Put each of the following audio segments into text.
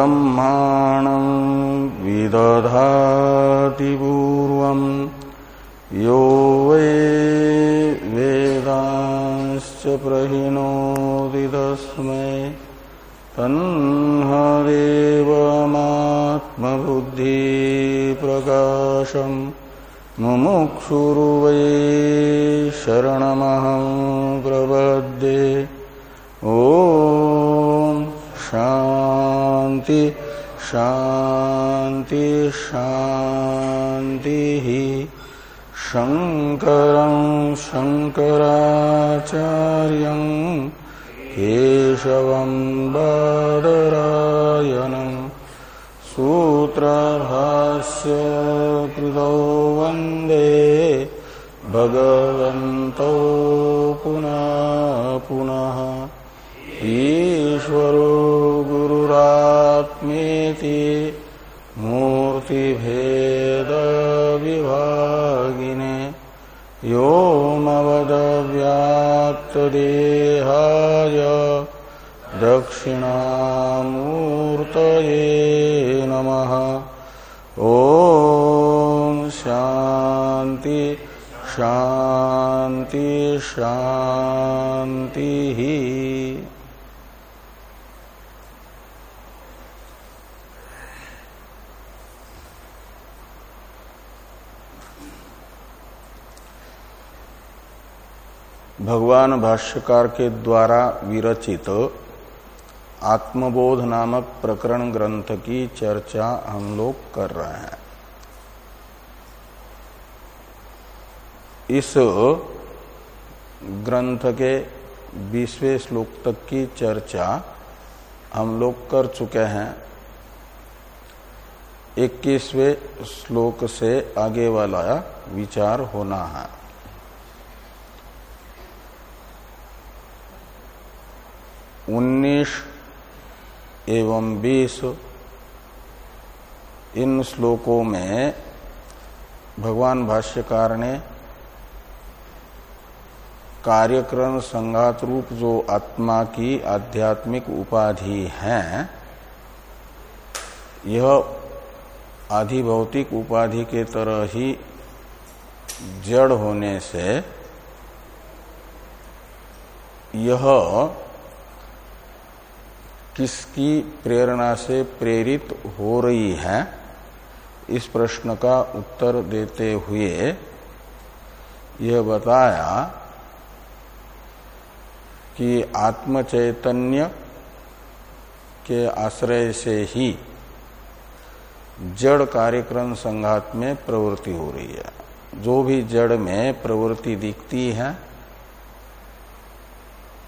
ब्रह्माणं विदधाति पूर्वम् यो वै वेदांश्च प्रहिणोति तस्मै तन्हदेवमात्मबुद्धिप्रकाशम् मुमुक्षुर्वै शरणमहं प्रपद्ये। शान्ति शान्ति शान्तिः शङ्करं शङ्कराचार्यं केशवं बादरायणम् सूत्रभास्य कृतौ वंदे भगवन्तौ पुनः पुनः। ईश्वरो गुरुरात्मेति मूर्तिभेदविभागिने योमवदव्याप्तदेहाय दक्षिणामूर्तये नमः। ॐ शान्ति शान्ति शान्तिः। भगवान भाष्यकार के द्वारा विरचित आत्मबोध नामक प्रकरण ग्रंथ की चर्चा हम लोग कर रहे हैं। इस ग्रंथ के बीसवें श्लोक तक की चर्चा हम लोग कर चुके हैं। इक्कीसवें श्लोक से आगे वाला विचार होना है। उन्नीस एवं बीस इन श्लोकों में भगवान भाष्यकार ने कार्यक्रम संघात रूप जो आत्मा की आध्यात्मिक उपाधि है, यह आधिभौतिक उपाधि के तरह ही जड़ होने से यह किसकी प्रेरणा से प्रेरित हो रही है? इस प्रश्न का उत्तर देते हुए यह बताया कि आत्म चैतन्य के आश्रय से ही जड़ कार्यक्रम संघात में प्रवृत्ति हो रही है। जो भी जड़ में प्रवृत्ति दिखती है,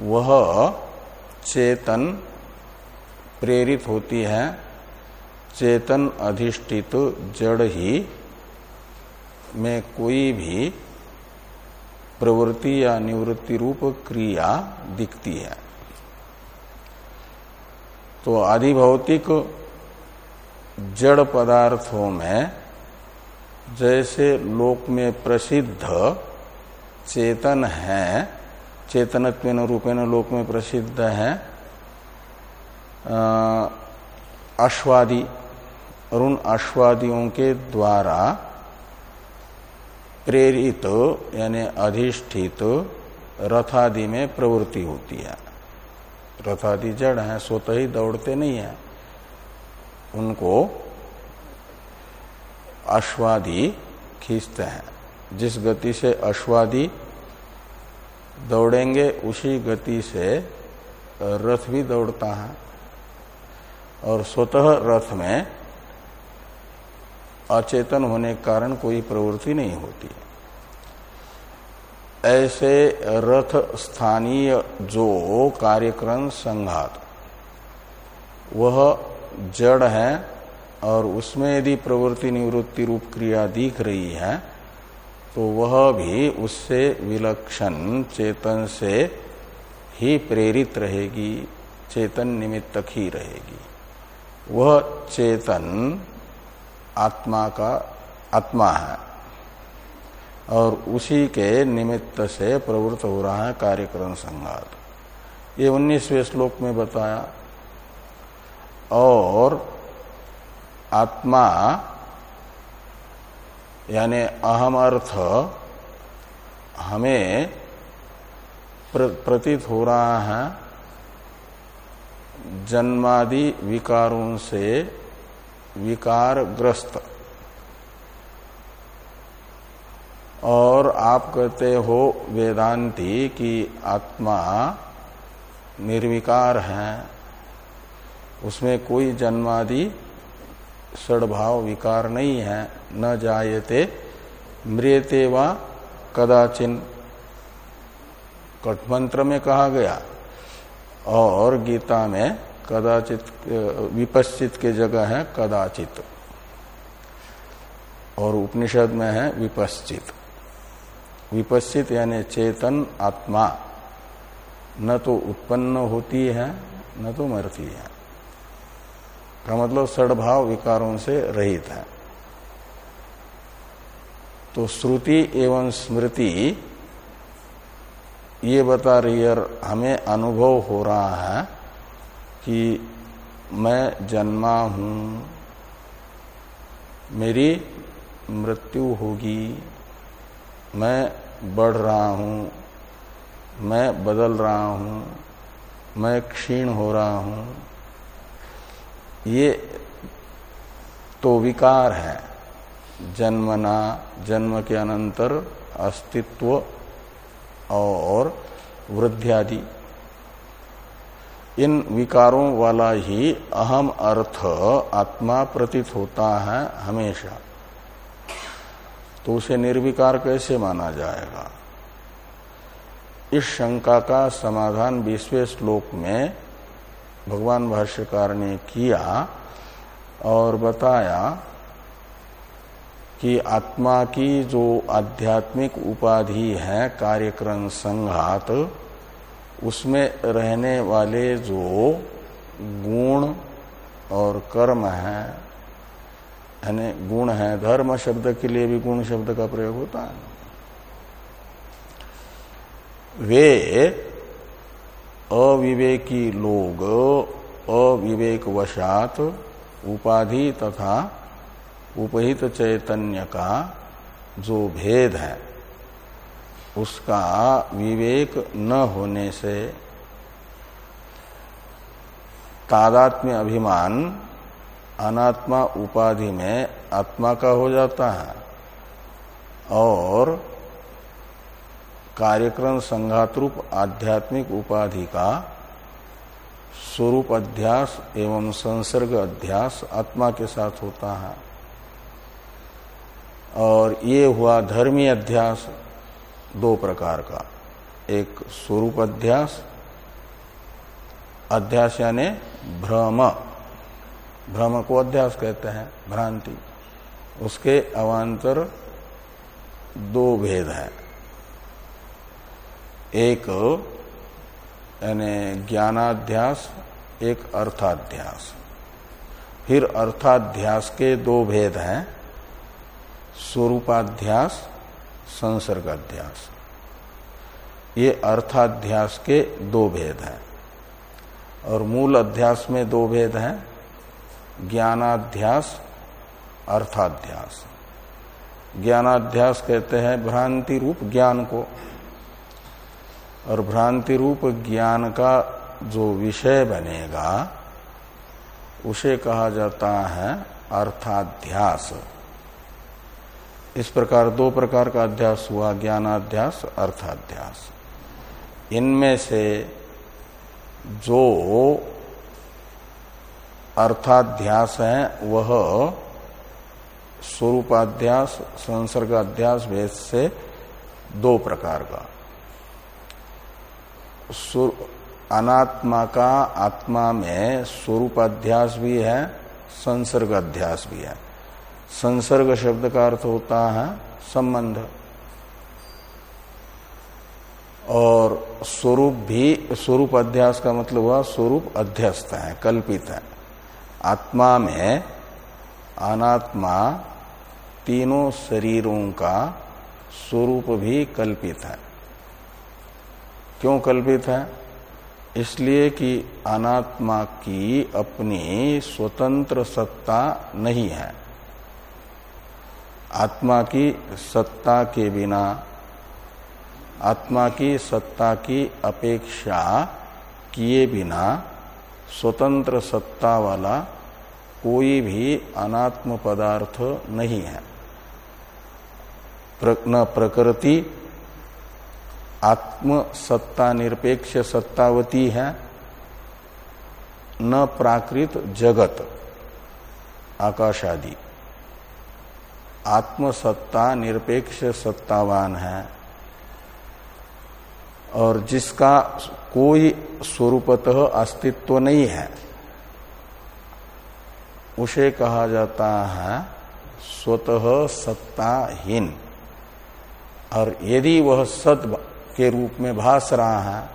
वह चेतन प्रेरित होती है, चेतन अधिष्ठित जड़ ही में कोई भी प्रवृत्ति या निवृत्ति रूप क्रिया दिखती है। तो आधिभौतिक जड़ पदार्थों में जैसे लोक में प्रसिद्ध चेतन है चेतनत्व रूपेण लोक में प्रसिद्ध है अश्वादि और उन अश्वादियों के द्वारा प्रेरित, यानी अधिष्ठित रथादि में प्रवृत्ति होती है। रथादि जड़ है, स्वतः ही दौड़ते नहीं है। उनको अश्वादि खींचते हैं। जिस गति से अश्वादि दौड़ेंगे, उसी गति से रथ भी दौड़ता है। और स्वतः रथ में अचेतन होने के कारण कोई प्रवृत्ति नहीं होती। ऐसे रथ स्थानीय जो कार्यक्रम संघात, वह जड़ है और उसमें यदि प्रवृत्ति निवृत्ति रूप क्रिया दिख रही है तो वह भी उससे विलक्षण चेतन से ही प्रेरित रहेगी, चेतन निमित्तक ही रहेगी। वह चेतन आत्मा का आत्मा है। और उसी के निमित्त से प्रवृत्त हो रहा है कार्यक्रम संघात। ये उन्नीसवें श्लोक में बताया। और आत्मा यानी अहम अर्थ हमें प्र, प्रतीत हो रहा है जन्मादि विकारों से विकारग्रस्त। और आप कहते हो वेदांति कि आत्मा निर्विकार है। उसमें कोई जन्मादि सड़भाव विकार नहीं है। न जायते मृियते व कदाचिन। कठमंत्र में कहा गया और गीता में कदाचित, विपश्चित के जगह है कदाचित। और उपनिषद में है विपश्चित। विपश्चित यानी चेतन आत्मा। न तो उत्पन्न होती है, न तो मरती है। का मतलब सड़भाव विकारों से रहित है। तो श्रुति एवं स्मृति ये बता रही है हमें अनुभव हो रहा है कि मैं जन्मा हूँ, मेरी मृत्यु होगी, मैं बढ़ रहा हूँ, मैं बदल रहा हूँ, मैं क्षीण हो रहा हूँ। ये तो विकार है। जन्मना, जन्म के अनंतर अस्तित्व और वृद्धियादि। इन विकारों वाला ही अहम अर्थ आत्मा प्रतीत होता है हमेशा। तो उसे निर्विकार कैसे माना जाएगा? इस शंका का समाधान बीसवें श्लोक में भगवान भाष्यकार ने किया और बताया कि आत्मा की जो आध्यात्मिक उपाधि है, कार्यक्रम संघात, उसमें रहने वाले जो गुण और कर्म है, यानी गुण है, धर्म शब्द के लिए भी गुण शब्द का प्रयोग होता है। वे अविवेकी लोग अविवेक वशात उपाधि तथा उपहित चैतन्य का जो भेद है, उसका विवेक न होने से तादात्म्य अभिमान अनात्मा उपाधि में आत्मा का हो जाता है और कार्यक्रम संघातरूप आध्यात्मिक उपाधि का स्वरूप अध्यास एवं संसर्ग अध्यास आत्मा के साथ होता है। और ये हुआ धर्मी अध्यास दो प्रकार का। एक स्वरूप अध्यास अध्यास यानी भ्रम। भ्रम को अध्यास कहते हैं, भ्रांति। उसके अवान्तर दो भेद है। एक यानी ज्ञानाध्यास, एक अर्थाध्यास। फिर अर्थाध्यास के दो भेद हैं। स्वरूपाध्यास, संसर्गाध्यास। ये अर्थाध्यास के दो भेद हैं। और मूल अध्यास में दो भेद हैं, ज्ञानाध्यास, अर्थाध्यास। ज्ञानाध्यास कहते हैं भ्रांति रूप ज्ञान को। और भ्रांति रूप ज्ञान का जो विषय बनेगा, उसे कहा जाता है अर्थाध्यास। इस प्रकार दो प्रकार का अध्यास हुआ, ज्ञानाध्यास, अर्थाध्यास। इनमें से जो अर्थाध्यास है, वह स्वरूपाध्यास, संसर्गाध्यास भेद से दो प्रकार का। अनात्मा का आत्मा में स्वरूपाध्यास भी है संसर्ग अध्यास भी है। संसर्ग शब्द का अर्थ होता है संबंध। और स्वरूप भी, स्वरूप अध्यास का मतलब हुआ स्वरूप अध्यस्त है, कल्पित है। आत्मा में अनात्मा तीनों शरीरों का स्वरूप भी कल्पित है। क्यों कल्पित है? इसलिए कि अनात्मा की अपनी स्वतंत्र सत्ता नहीं है। आत्मा की सत्ता के बिना, आत्मा की सत्ता की अपेक्षा किए बिना स्वतंत्र सत्ता वाला कोई भी अनात्म पदार्थ नहीं है। न प्रकृति, आत्म सत्ता निरपेक्ष सत्तावती है, न प्राकृत जगत आकाश आदि आत्मसत्ता निरपेक्ष सत्तावान है और जिसका कोई स्वरूपतः अस्तित्व नहीं है, उसे कहा जाता है स्वतः सत्ताहीन। और यदि वह सत के रूप में भास रहा है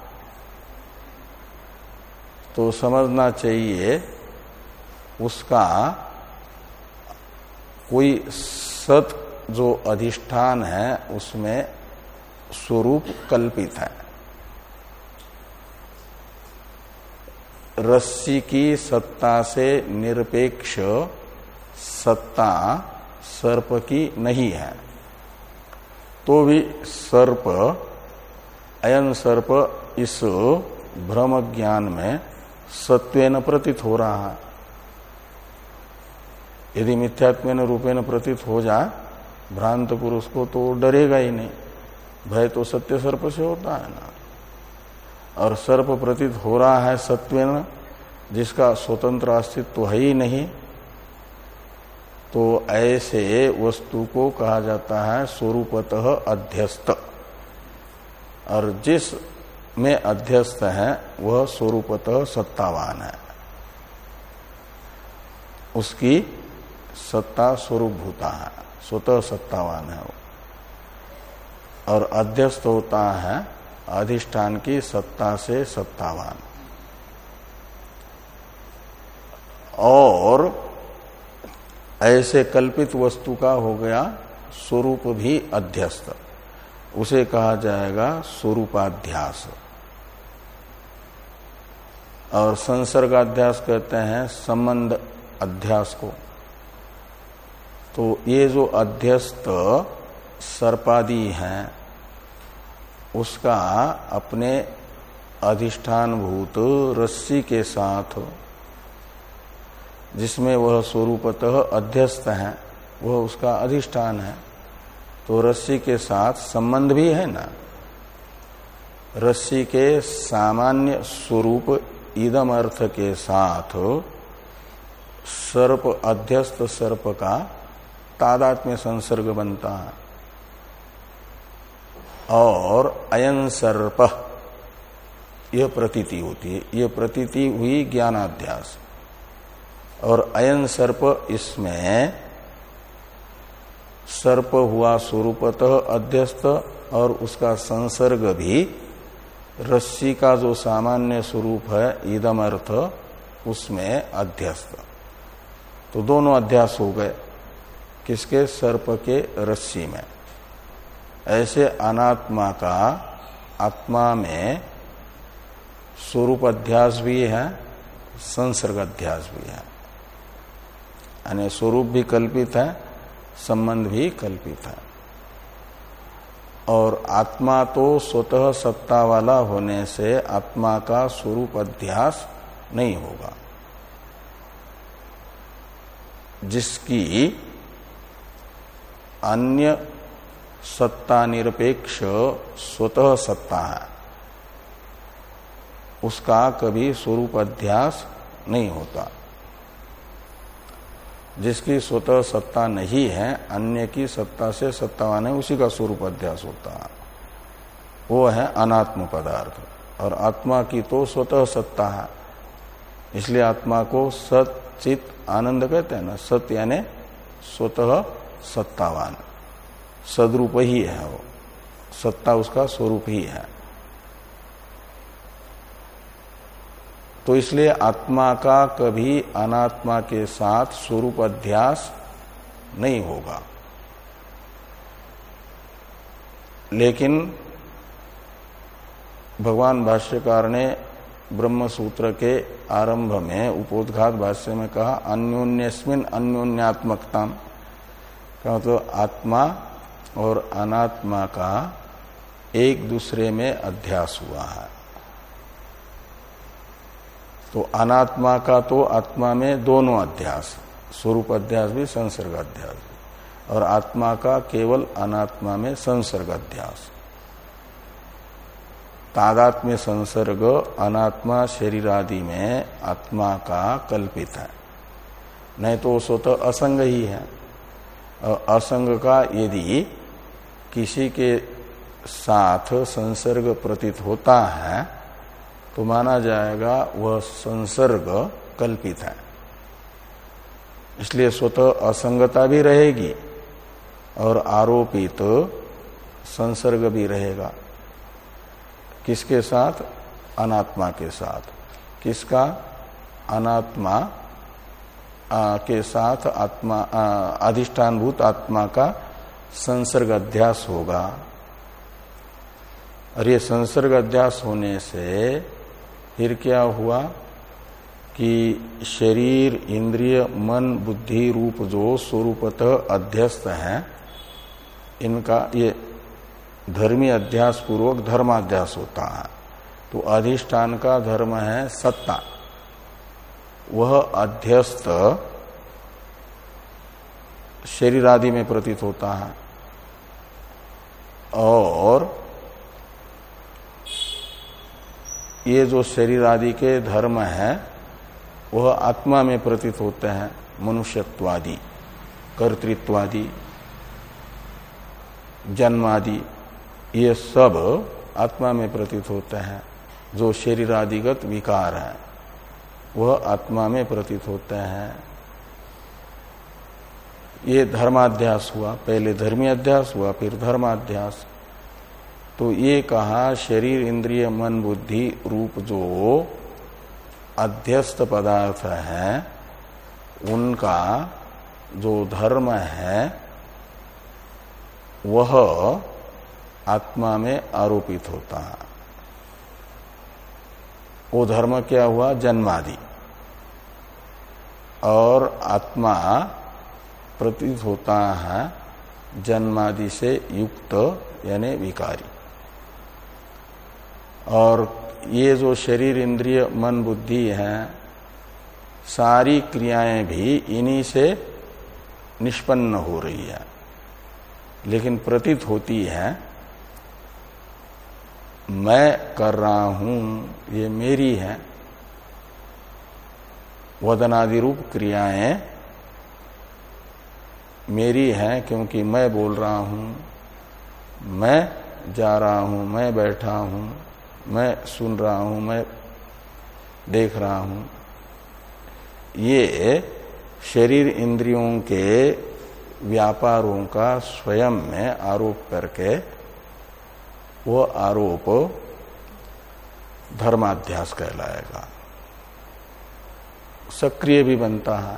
तो समझना चाहिए उसका कोई सत जो अधिष्ठान है, उसमें स्वरूप कल्पित है। रस्सी की सत्ता से निरपेक्ष सत्ता सर्प की नहीं है। तो भी सर्प, अयन सर्प इस भ्रम ज्ञान में सत्वेन प्रतीत हो रहा है। यदि मिथ्यात्व रूपेण प्रतीत हो जा, भ्रांत पुरुष को तो डरेगा ही नहीं। भय तो सत्य सर्प से होता है ना। और सर्प प्रतीत हो रहा है सत्वेन, जिसका स्वतंत्र अस्तित्व है ही नहीं तो ऐसे वस्तु को कहा जाता है स्वरूपतः अध्यस्त। और जिस में अध्यस्त है, वह स्वरूपतः सत्तावान है। उसकी सत्ता स्वरूप भूता है, स्वतः सत्तावान है वो। और अध्यस्त होता है, अधिष्ठान की सत्ता से सत्तावान। और ऐसे कल्पित वस्तु का हो गया स्वरूप भी अध्यस्त। उसे कहा जाएगा स्वरूपाध्यास। और संसर्गाध्यास कहते हैं संबंध अध्यास को। तो ये जो अध्यस्त सर्पादी हैं, उसका अपने अधिष्ठान भूत रस्सी के साथ, जिसमें वह स्वरूपतः अध्यस्त है, वह उसका अधिष्ठान है। तो रस्सी के साथ संबंध भी है ना? रस्सी के सामान्य स्वरूप इदम अर्थ के साथ सर्प, अध्यस्त सर्प का तादात्म्य संसर्ग बनता है। और अयन सर्प यह प्रतीति होती है। यह प्रतीति हुई ज्ञानाध्यास। और अयन सर्प, इसमें सर्प हुआ स्वरूपतः अध्यस्त, और उसका संसर्ग भी रस्सी का जो सामान्य स्वरूप है ईदम अर्थ उसमें अध्यस्त। तो दोनों अध्यास हो गए। किसके? सर्प के रस्सी में। ऐसे अनात्मा का आत्मा में स्वरूप अध्यास भी है, संसर्ग अध्यास भी है। यानी स्वरूप भी कल्पित है, संबंध भी कल्पित है। और आत्मा तो स्वतः सत्ता वाला होने से आत्मा का स्वरूप अध्यास नहीं होगा। जिसकी अन्य सत्ता निरपेक्ष स्वतः सत्ता है। उसका कभी स्वरूप अध्यास नहीं होता। जिसकी स्वतः सत्ता नहीं है, अन्य की सत्ता से सत्तावान है, उसी का स्वरूप अध्यास होता है। वो है अनात्म पदार्थ, और आत्मा की तो स्वतः सत्ता है। इसलिए आत्मा को सत, चित, आनंद कहते हैं ना सत्य यानी स्वतः सत्तावान। सदरूप ही है वो। सत्ता उसका स्वरूप ही है। तो इसलिए आत्मा का कभी अनात्मा के साथ स्वरूप अध्यास नहीं होगा। लेकिन भगवान भाष्यकार ने ब्रह्म सूत्र के आरंभ में, उपोदघात भाष्य में कहा, अन्योन्यस्मिन अन्योन्यात्मकता का तो आत्मा और अनात्मा का एक दूसरे में अध्यास हुआ है। तो अनात्मा का तो आत्मा में दोनों अध्यास, स्वरूप अध्यास भी, संसर्ग अध्यास भी। और आत्मा का केवल अनात्मा में संसर्ग अध्यास। तादात्म्य संसर्ग अनात्मा शरीर आदि में आत्मा का कल्पित है। नहीं तो स्वतः असंग ही है। असंग का यदि किसी के साथ संसर्ग प्रतीत होता है तो माना जाएगा वह संसर्ग कल्पित है। इसलिए स्वतः असंगता भी रहेगी और आरोपित तो संसर्ग भी रहेगा। किसके साथ? अनात्मा के साथ। किसका? अनात्मा के साथ आत्मा अधिष्ठानभूत आत्मा का संसर्ग अध्यास होगा। और ये संसर्ग अध्यास होने से फिर क्या हुआ कि शरीर, इंद्रिय, मन, बुद्धि, रूप, जो स्वरूपतः अध्यस्त है, इनका ये धर्मी अध्यास पूर्वक धर्माध्यास होता है। तो अधिष्ठान का धर्म है सत्ता। वह अध्यस्त शरीर आदि में प्रतीत होता है। और ये जो शरीर आदि के धर्म है, वह आत्मा में प्रतीत होते हैं, मनुष्यत्वादि, कर्तृत्वादि, जन्मादि, ये सब आत्मा में प्रतीत होते हैं, जो शरीर आदिगत विकार है। वह आत्मा में प्रतीत होते हैं। ये धर्माध्यास हुआ, पहले धर्मी अध्यास हुआ, फिर धर्माध्यास। तो ये कहा, शरीर, इंद्रिय, मन, बुद्धि, रूप जो अध्यस्त पदार्थ है, उनका जो धर्म है, वह आत्मा में आरोपित होता। है वो धर्म क्या हुआ? जन्मादि। और आत्मा प्रतीत होता है जन्मादि से युक्त, यानी विकारी। और ये जो शरीर, इंद्रिय, मन, बुद्धि है, सारी क्रियाएँ भी इन्हीं से निष्पन्न हो रही है। लेकिन प्रतीत होती है, मैं कर रहा हूँ, ये मेरी है वदनादि रूप क्रियाएँ मेरी हैं क्योंकि मैं बोल रहा हूँ, मैं जा रहा हूँ, मैं बैठा हूँ, मैं सुन रहा हूँ, मैं देख रहा हूँ। ये शरीर इंद्रियों के व्यापारों का स्वयं में आरोप करके वो आरोप धर्माध्यास कहलाएगा। सक्रिय भी बनता है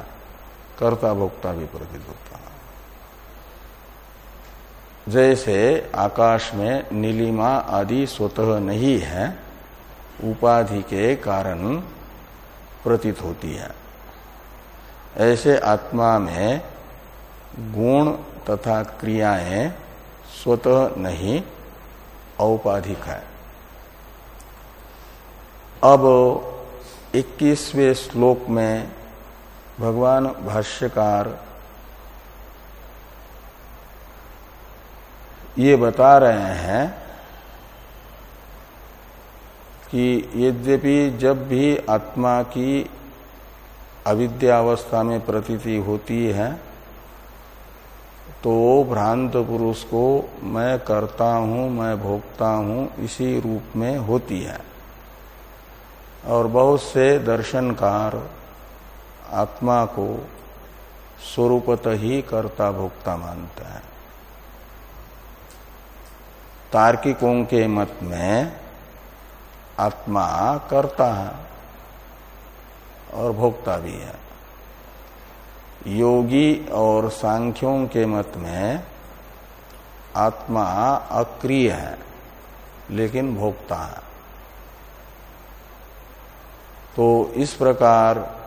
कर्ता भोक्ता भी प्रतीत होता है। जैसे आकाश में नीलिमा आदि स्वतः नहीं है, उपाधि के कारण प्रतीत होती है। ऐसे आत्मा में गुण तथा क्रियाएँ स्वतः नहीं, औपाधिक है। अब 21वें श्लोक में भगवान भाष्यकार ये बता रहे हैं कि यद्यपि जब भी आत्मा की अविद्यावस्था में प्रतीति होती है तो भ्रांत पुरुष को मैं करता हूँ, मैं भोगता हूँ, इसी रूप में होती है। और बहुत से दर्शनकार आत्मा को स्वरूपत ही कर्ता भोक्ता मानते हैं। तार्किकों के मत में आत्मा करता है और भोक्ता भी है। योगी और सांख्यों के मत में आत्मा अक्रिय है, लेकिन भोक्ता है। तो इस प्रकार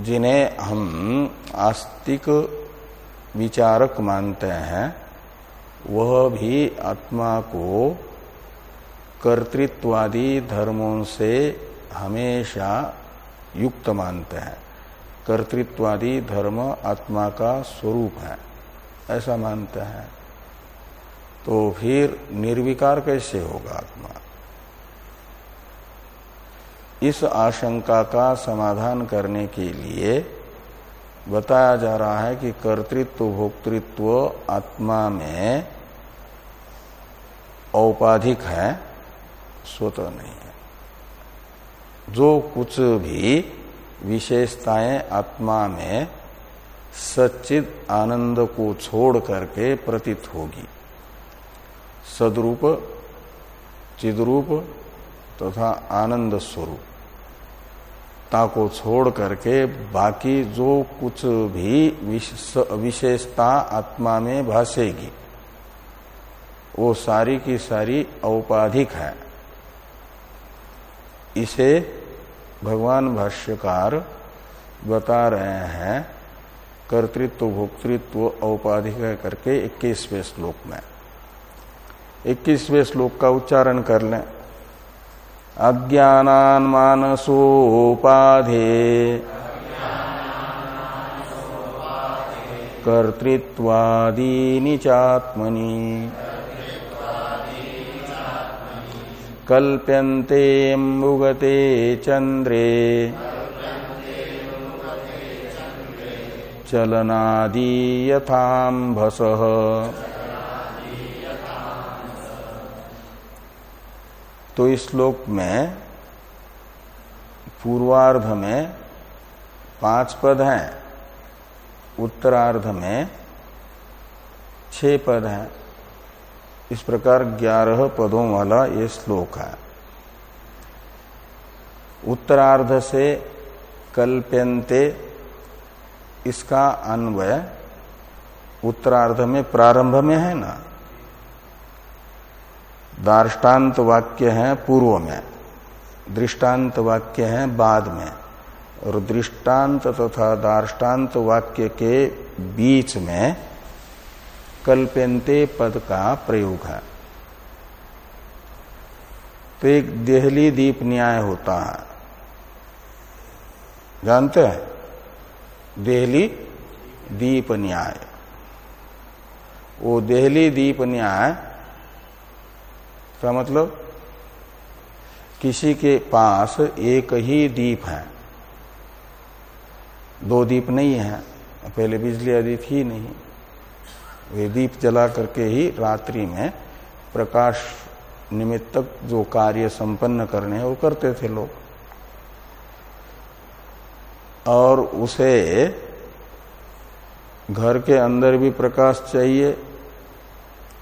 जिन्हें हम आस्तिक विचारक मानते हैं, वह भी आत्मा को कर्तृत्वादि धर्मों से हमेशा युक्त मानते हैं। कर्तृत्वादि धर्म आत्मा का स्वरूप है, ऐसा मानते हैं। तो फिर निर्विकार कैसे होगा आत्मा? इस आशंका का समाधान करने के लिए बताया जा रहा है कि कर्तृत्व, भोक्तृत्व, आत्मा में औपाधिक है, स्वतः नहीं है। जो कुछ भी विशेषताएँ आत्मा में सच्चित आनंद को छोड़ करके प्रतीत होगी। सदरूप, चिदरूप तथा तो आनंद स्वरूप। ता को छोड़ करके बाकी जो कुछ भी विशेषता आत्मा में भासेगी, वो सारी की सारी औपाधिक है। इसे भगवान भाष्यकार बता रहे हैं, कर्तृत्व, भोक्तृत्व औपाधिक करके इक्कीसवें श्लोक में। इक्कीसवें श्लोक का उच्चारण कर लें। अज्ञानान मानसोपाधे कर्तृत्वादीनि चात्मनि कल्प्यन्ते मृगते चन्द्रे चलनादि यथाम्भसः तो इस श्लोक में, पूर्वार्ध में पाँच पद हैं, उत्तरार्ध में छह पद हैं। इस प्रकार ग्यारह पदों वाला ये श्लोक है। उत्तरार्ध से कल्प्यंते इसका अन्वय उत्तरार्ध में प्रारंभ में है ना? दार्टान्त वाक्य है पूर्व में दृष्टांत वाक्य है बाद में, और दृष्टांत तथा दार्टान्त वाक्य के बीच में कल्पेंते पद का प्रयोग है। तो एक देहली दीप न्याय होता है। जानते हैं? देहली दीप न्याय। वो देहली दीप न्याय का मतलब किसी के पास एक ही दीप है। दो दीप नहीं है, पहले बिजली आदि थी नहीं। वे दीप जला करके ही रात्रि में प्रकाश निमित्तक जो कार्य संपन्न करने हैं, वो करते थे लोग। और उसे घर के अंदर भी प्रकाश चाहिए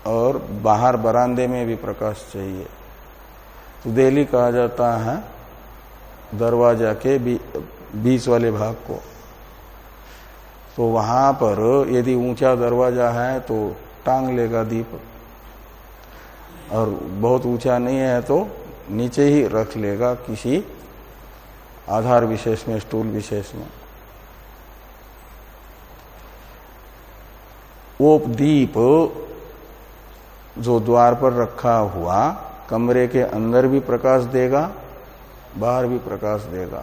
और बाहर बरामदे में भी प्रकाश चाहिए। तो देली कहा जाता है, दरवाज़ा के बीच वाले भाग को। तो वहाँ पर यदि ऊँचा दरवाज़ा है तो टांग लेगा दीप। और बहुत ऊँचा नहीं है तो नीचे ही रख लेगा किसी आधार विशेष में, स्टूल विशेष में। वो दीप जो द्वार पर रखा हुआ कमरे के अंदर भी प्रकाश देगा, बाहर भी प्रकाश देगा।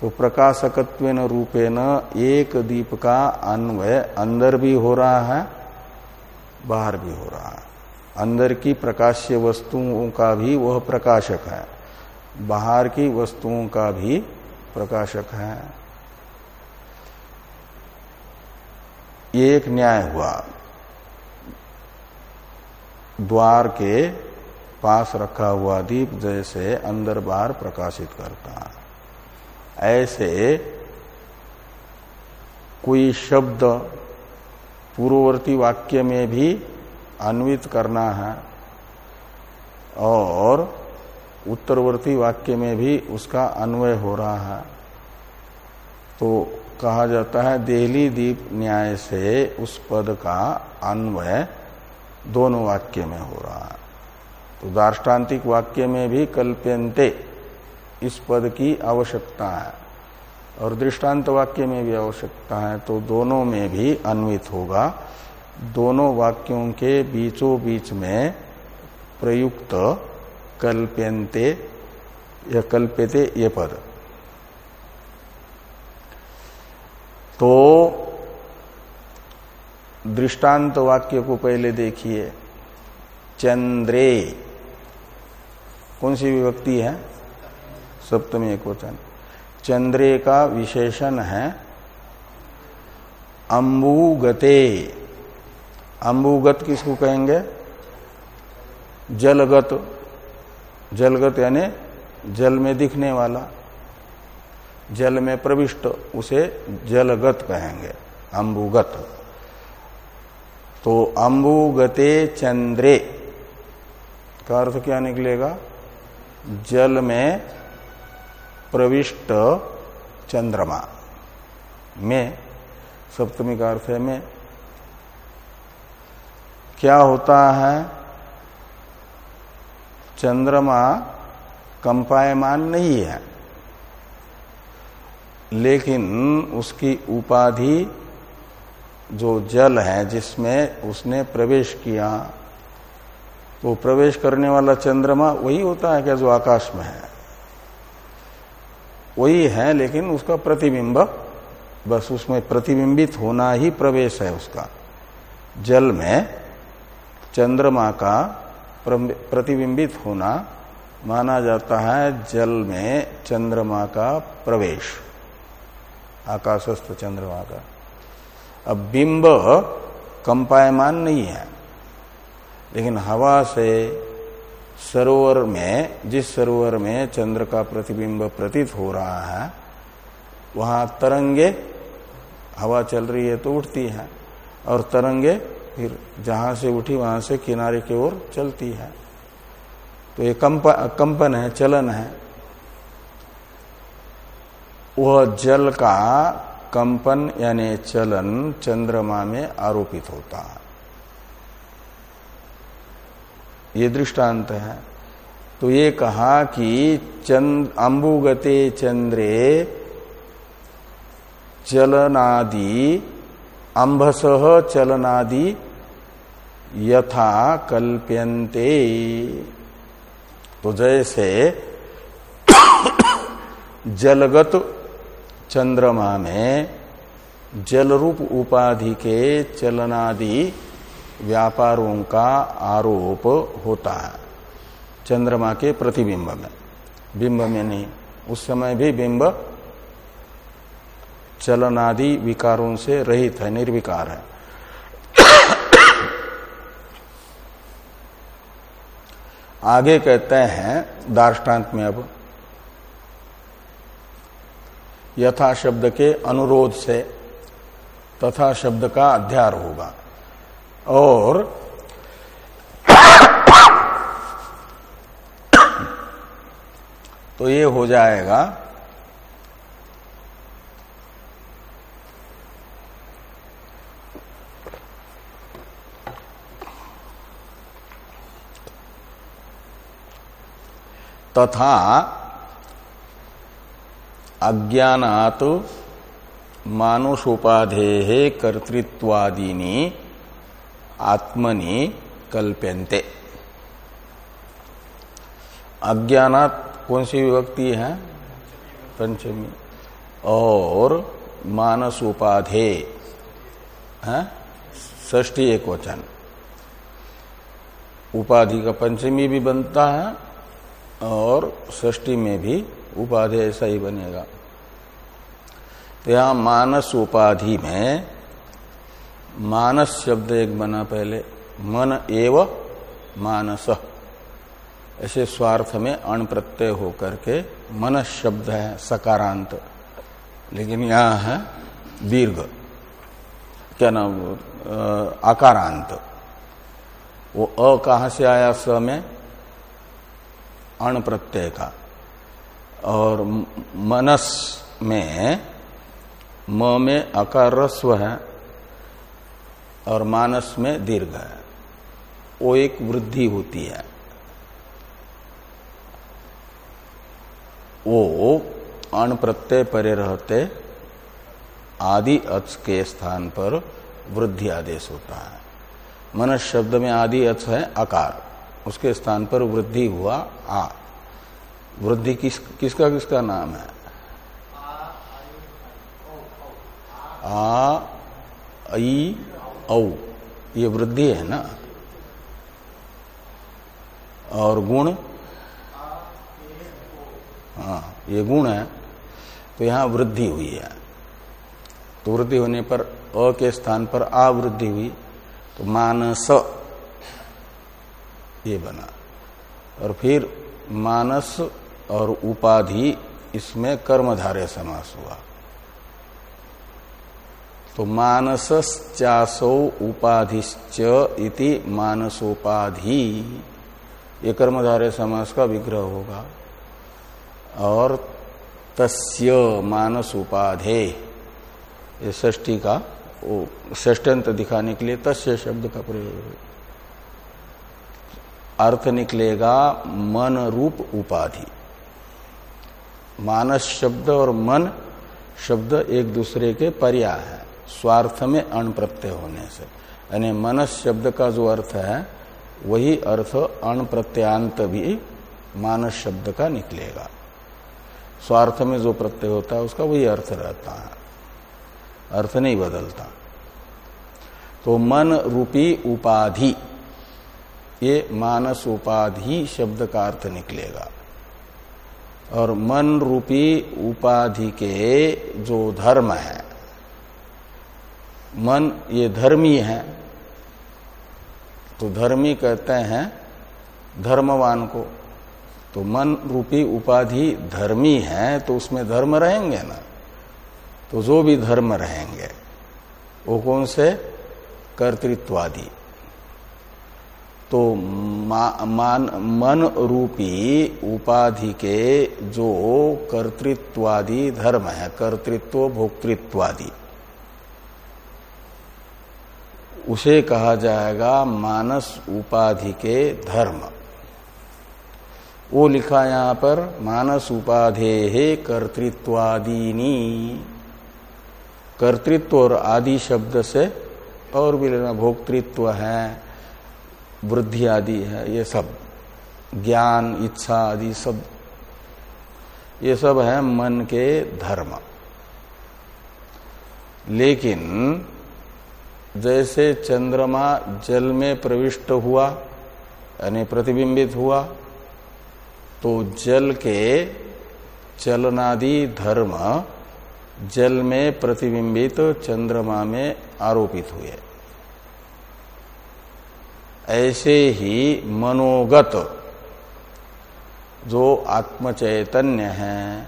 तो प्रकाशकत्व रूपेण एक दीप का अन्वय अंदर भी हो रहा है, बाहर भी हो रहा है। अंदर की प्रकाश्य वस्तुओं का भी वह प्रकाशक है, बाहर की वस्तुओं का भी प्रकाशक है। एक न्याय हुआ। द्वार के पास रखा हुआ दीप जैसे अंदर बाहर प्रकाशित करता है। ऐसे कोई शब्द पूर्ववर्ती वाक्य में भी अन्वित करना है और उत्तरवर्ती वाक्य में भी उसका अन्वय हो रहा है। तो कहा जाता है, देहली दीप न्याय से उस पद का अन्वय दोनों वाक्य में हो रहा है। तो दार्ष्टान्तिक वाक्य में भी कल्प्यंते इस पद की आवश्यकता है और दृष्टांत वाक्य में भी आवश्यकता है तो दोनों में भी अन्वित होगा। दोनों वाक्यों के बीचों बीच में प्रयुक्त कल्प्यंते या कल्प्यते ये पद। तो दृष्टांत वाक्य को पहले देखिए। चंद्रे। कौन सी विभक्ति है? सप्तमी एक वचन चंद्रे का विशेषण है अंबुगते। अंबुगत किसको कहेंगे? जलगत। जलगत यानी जल में दिखने वाला। जल में प्रविष्ट, उसे जलगत कहेंगे, अंबुगत। तो अंबुगते चंद्रे का अर्थ क्या निकलेगा? जल में प्रविष्ट चंद्रमा। में, सप्तमी का अर्थ है में। क्या होता है? चंद्रमा कंपायमान नहीं है, लेकिन उसकी उपाधि जो जल है जिसमें उसने प्रवेश किया तो प्रवेश करने वाला चंद्रमा वही होता है क्या जो आकाश में है? वही है, लेकिन उसका प्रतिबिंब, बस उसमें प्रतिबिंबित होना ही प्रवेश है उसका। जल में चंद्रमा का प्रतिबिंबित होना माना जाता है जल में चंद्रमा का प्रवेश, आकाशस्थ चंद्रमा का। अब बिंब कंपायमान नहीं है। लेकिन हवा से सरोवर में जिस सरोवर में चंद्र का प्रतिबिंब प्रतीत हो रहा है वहाँ तरंगे हवा चल रही है तो उठती है। और तरंगे फिर जहाँ से उठी वहाँ से किनारे की ओर चलती है। तो ये कंप, कंपन है चलन है। वह जल का कंपन यानी चलन चंद्रमा में आरोपित होता है। ये दृष्टांत है। तो ये कहा कि चंद, अंबुगते चंद्रे चलनादि अंभस चलनादि यथा कल्प्यन्ते। तो जैसे जलगत चंद्रमा में जल रूप उपाधि के चलनादि व्यापारों का आरोप होता है। चंद्रमा के प्रतिबिंब में। बिंब में नहीं, उस समय भी बिंब चलनादि विकारों से रहित है, निर्विकार है। आगे कहते हैं दार्ष्टान्त में अब यथा शब्द के अनुरोध से तथा शब्द का अध्यार होगा। और तो ये हो जाएगा। तथा अज्ञात मानुषोपाधे कर्तृत्वादीनी आत्मनि कल्प्यन्ते। अज्ञानात कौन सी विभक्ति है? पंचमी। और मानस उपाधे ष्टी एक वचन। उपाधि का पंचमी भी बनता है और ष्टी में भी उपाधि ऐसा ही बनेगा। तो यहाँ मानस उपाधि में मानस शब्द एक बना पहले, मन एव मानस। ऐसे स्वार्थ में अण प्रत्यय होकर के मन शब्द है सकारांत। लेकिन यहाँ है दीर्घ। क्या नाम आकारांत। वो अ कहा से आया स में? अण प्रत्यय का। और मनस में, म में अकार रस्व है और मानस में दीर्घ है। वो एक वृद्धि होती है। वो अण प्रत्यय परे रहते आदि अच के स्थान पर वृद्धि आदेश होता है। मन शब्द में आदि अच है आकार उसके स्थान पर वृद्धि हुआ आ। वृद्धि किस, किसका किसका नाम है? आ आई औ। ये वृद्धि है ना? और गुण? हाँ ये गुण है। तो यहाँ वृद्धि हुई है। तो वृद्धि होने पर अ के स्थान पर आ वृद्धि हुई। तो मानस। ये बना। और फिर मानस और उपाधि इसमें कर्मधारय समास हुआ। तो मानसश्चासो उपाधिश्च इति मानसोपाधि, ये कर्मधारय समास का विग्रह होगा। और तस्य मानस उपाधे ये ष्टी का ष्टंत दिखाने के लिए तस्य शब्द का प्रयोग अर्थ निकलेगा मन रूप उपाधि। मानस शब्द और मन शब्द एक दूसरे के पर्याय है। स्वार्थ में अण प्रत्यय होने से। यानी मनस शब्द का जो अर्थ है, वही अर्थ अण प्रत्यांत भी मानस शब्द का निकलेगा। स्वार्थ में जो प्रत्यय होता है, उसका वही अर्थ रहता है। अर्थ नहीं बदलता। तो मन रूपी उपाधि, ये मानस उपाधि शब्द का अर्थ निकलेगा। और मन रूपी उपाधि के जो धर्म है, मन ये धर्मी है तो धर्मी कहते हैं धर्मवान को। तो मन रूपी उपाधि धर्मी है तो उसमें धर्म रहेंगे ना? तो जो भी धर्म रहेंगे, वो कौन से? कर्तृत्वादि। तो मान, मन रूपी उपाधि के जो कर्तृत्वादि धर्म है, कर्तृत्व, भोक्तृत्वादि, उसे कहा जाएगा मानस उपाधि के धर्म। वो लिखा यहाँ पर, मानस उपाधे है कर्तृत्वादीनी। कर्तृत्व और आदि शब्द से और भी लेना, भोक्तृत्व है। वृद्धि आदि है, ये सब। ज्ञान, इच्छा आदि सब। ये सब है मन के धर्म। लेकिन जैसे चंद्रमा जल में प्रविष्ट हुआ, यानी प्रतिबिंबित हुआ तो जल के चलनादि धर्म जल में प्रतिबिंबित चंद्रमा में आरोपित हुए। ऐसे ही मनोगत जो आत्मचैतन्य है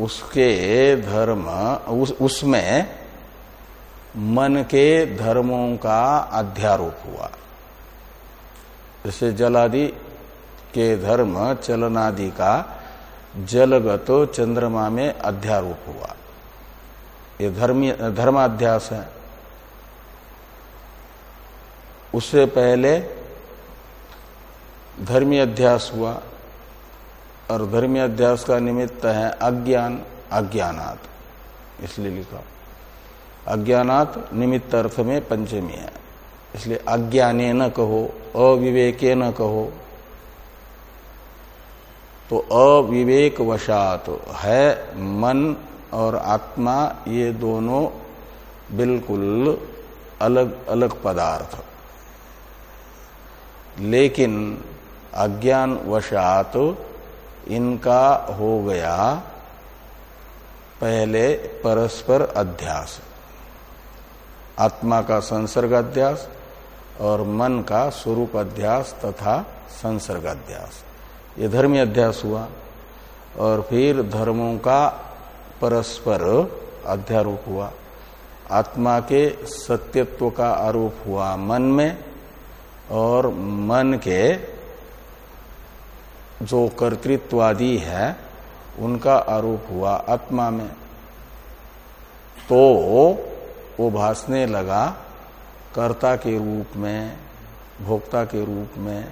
उसके धर्म उस, उसमें मन के धर्मों का अध्यारोप हुआ। जैसे जलादि के धर्म चलनादि का जलगत चंद्रमा में अध्यारोप हुआ। ये धर्मी धर्माध्यास है। उससे पहले धर्मी अध्यास हुआ और धर्मी अध्यास का निमित्त है अज्ञान, अज्ञानात, इसलिए लिखा। अज्ञानात निमित्त अर्थ में पंचमी है। इसलिए अज्ञाने न कहो, अविवेके न कहो। तो अविवेक वशात है, मन और आत्मा, ये दोनों बिल्कुल अलग अलग पदार्थ। लेकिन अज्ञान वशात इनका हो गया पहले परस्पर अध्यास। आत्मा का संसर्ग अध्यास और मन का स्वरूप अध्यास तथा संसर्ग अध्यास। ये धर्मी अध्यास हुआ और फिर धर्मों का परस्पर अध्यारोप हुआ। आत्मा के सत्यत्व का आरोप हुआ मन में और मन के जो कर्तृत्वादि है, उनका आरोप हुआ आत्मा में। तो वो भासने लगा, कर्ता के रूप में, भोक्ता के रूप में।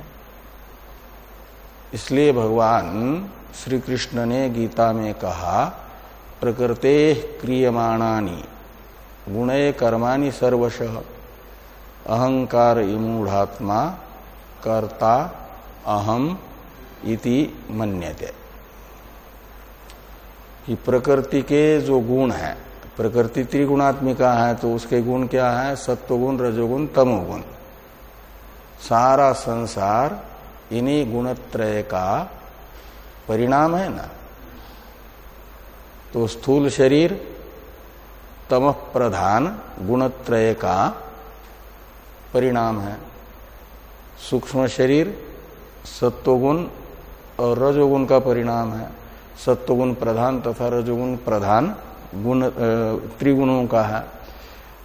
इसलिए भगवान श्री कृष्ण ने गीता में कहा, प्रकृते क्रियमाणानी, गुणे कर्माणी सर्वश। अहंकार इमूढ़ात्मा कर्ता अहम इति मन्यते। कि प्रकृति के जो गुण है, प्रकृति त्रिगुणात्मिका है तो उसके गुण क्या है? सत्वगुण, रजोगुण, तमोगुण। सारा संसार इन्हीं गुणत्रय का परिणाम है ना? तो स्थूल शरीर तम प्रधान गुणत्रय का परिणाम है। सूक्ष्म शरीर, सत्वगुण और रजोगुण का परिणाम है। सत्वगुण प्रधान तथा रजोगुण प्रधान गुण त्रिगुणों का है।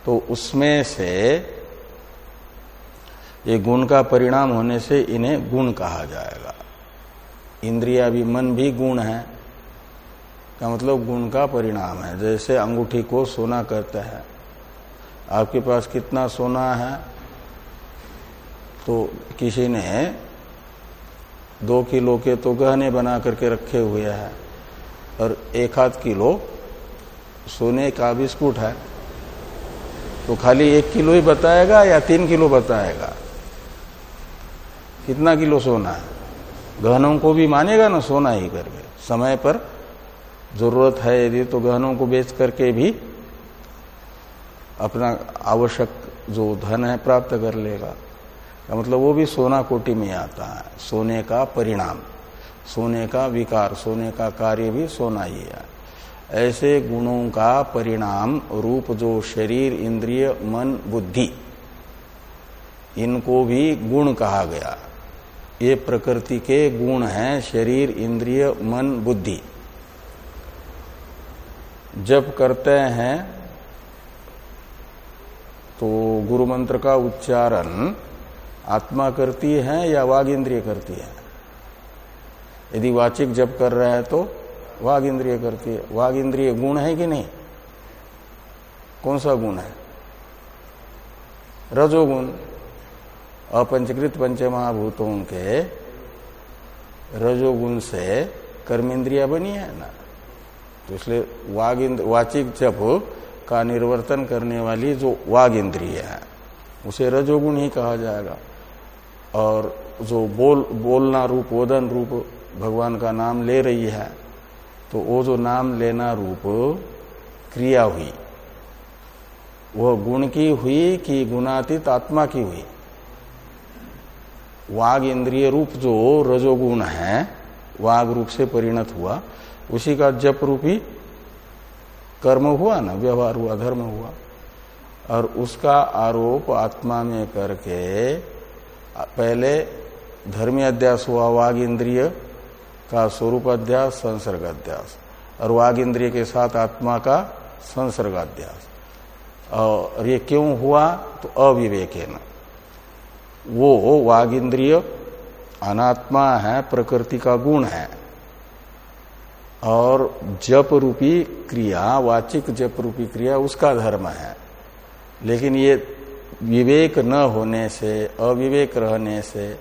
तो उसमें से ये गुण का परिणाम होने से इन्हें गुण कहा जाएगा। इंद्रिया भी मन भी गुण है। का मतलब गुण का परिणाम है। जैसे अंगूठी को सोना कहते हैं। आपके पास कितना सोना है? तो किसी ने दो किलो के तो गहने बना करके रखे हुए हैं और एक आध किलो सोने का बिस्कुट है। तो खाली एक किलो ही बताएगा या तीन किलो बताएगा? कितना किलो सोना है? गहनों को भी मानेगा ना सोना ही करके समय पर ज़रूरत है यदि तो गहनों को बेच करके भी अपना आवश्यक जो धन है प्राप्त कर लेगा। का मतलब वो भी सोना कोटि में आता है। सोने का परिणाम, सोने का विकार, सोने का कार्य भी सोना ही है। ऐसे गुणों का परिणाम रूप जो शरीर, इंद्रिय, मन, बुद्धि, इनको भी गुण कहा गया। ये प्रकृति के गुण हैं शरीर, इंद्रिय, मन, बुद्धि। जब करते हैं तो गुरु मंत्र का उच्चारण आत्मा करती है या वाग इंद्रिय करती है? यदि वाचिक जब कर रहे हैं तो वाग इंद्रिय करती है। वाग इंद्रिय गुण है कि नहीं? कौन सा गुण है? रजोगुण। अपंचकृत पंच महाभूतों के रजोगुण से कर्मेंद्रिया बनी है ना? तो इसलिए वाग वाचिक जप का निर्वर्तन करने वाली जो वाग इंद्रिय है, उसे रजोगुण ही कहा जाएगा। और जो बोल, बोलना रूप वदन रूप भगवान का नाम ले रही है तो वो जो नाम लेना रूप क्रिया हुई, वह गुण की हुई कि गुणातीत आत्मा की हुई। वाग इंद्रिय रूप जो रजोगुण है, वाग रूप से परिणत हुआ, उसी का जप रूपी कर्म हुआ ना, व्यवहार हुआ, धर्म हुआ, और उसका आरोप आत्मा में करके पहले धर्मी अध्यास हुआ, वाग इंद्रिय का स्वरूप अध्यास, संसर्ग अध्यास। और वाग इंद्रिय के साथ आत्मा का संसर्गाध्यास और ये क्यों हुआ? तो अविवेक है ना वो वाग इंद्रिय अनात्मा है, प्रकृति का गुण है। और जप रूपी क्रिया, वाचिक जप रूपी क्रिया, उसका धर्म है। लेकिन ये विवेक न होने से, अविवेक रहने से,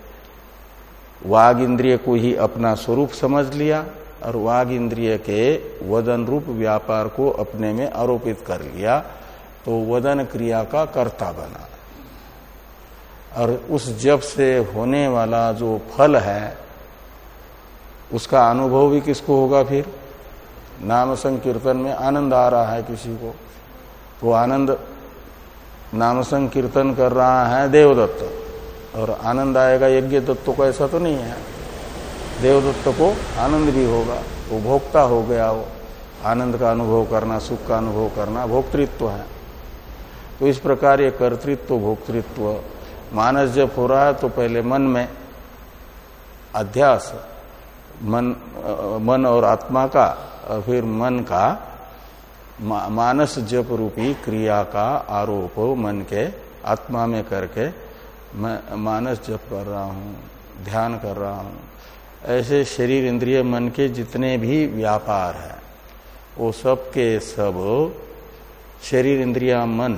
वाग इंद्रिय को ही अपना स्वरूप समझ लिया और वाग इंद्रिय के वदन रूप व्यापार को अपने में आरोपित कर लिया तो वदन क्रिया का कर्ता बना। और उस जब से होने वाला जो फल है, उसका अनुभव भी किसको होगा फिर? नाम संकीर्तन में आनंद आ रहा है किसी को। तो आनंद नाम संकीर्तन कर रहा है देवदत्त। और आनंद आएगा यज्ञ दत्त को, ऐसा तो नहीं है। देवदत्त को आनंद भी होगा, वो भोक्ता हो गया वो। आनंद का अनुभव करना, सुख का अनुभव करना भोक्तृत्व है। तो इस प्रकार ये कर्तृत्व, भोक्तृत्व। मानस जब हो रहा है तो पहले मन में अध्यास, मन मन और आत्मा का, और फिर मन का मानस जप रूपी क्रिया का आरोप मन के, आत्मा में करके मैं मानस जप कर रहा हूँ, ध्यान कर रहा हूँ। ऐसे शरीर इंद्रिय मन के जितने भी व्यापार है, वो सब के सब शरीर इंद्रिया मन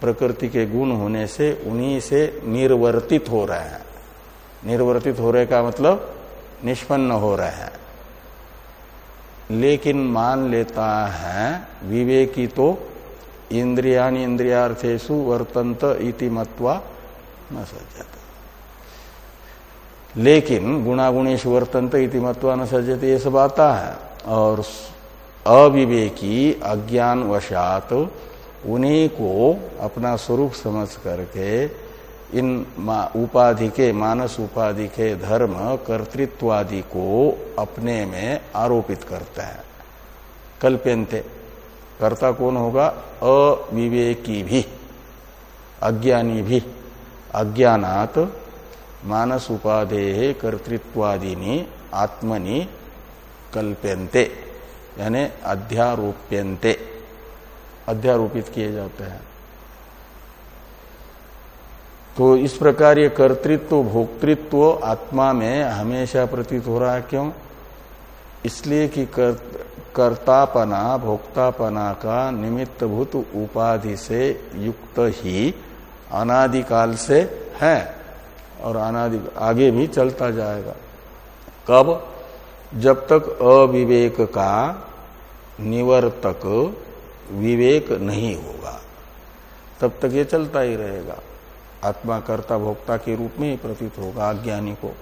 प्रकृति के गुण होने से उन्हीं से निर्वर्तित हो रहे हैं। निर्वर्तित हो रहे का मतलब निष्पन्न हो रहे हैं। लेकिन मान लेता है, विवेकी तो इंद्रिया इंद्रियार्थेशु वर्तंत इति मत्वा न सज्जत। लेकिन गुणागुणेश वर्तंत इति मत्वा न सज्जते, ये सब आता है। और अविवेकी अज्ञान वशात उन्हीं को अपना स्वरूप समझ करके इन उपाधि के, मानस उपाधि के धर्म कर्तृत्वादि को अपने में आरोपित करता है। कल्प्यंते कर्ता कौन होगा? अविवेकी भी अज्ञानी भी अज्ञानात मानस उपाधे कर्तृत्वादिनी आत्मनि कल्प्यंते यानी अध्यारोप्यंते अध्यारोपित किए जाते हैं। तो इस प्रकार ये कर्तृत्व भोक्तृत्व आत्मा में हमेशा प्रतीत हो रहा है। क्यों? इसलिए कि कर, कर्तापना भोक्तापना का निमित्तभूत उपाधि से युक्त ही अनादिकाल से है और अनादि आगे भी चलता जाएगा। कब? जब तक अविवेक का निवर्तक विवेक नहीं होगा तब तक ये चलता ही रहेगा। आत्मा कर्ता भोक्ता के रूप में ही प्रतीत होगा अज्ञानी को।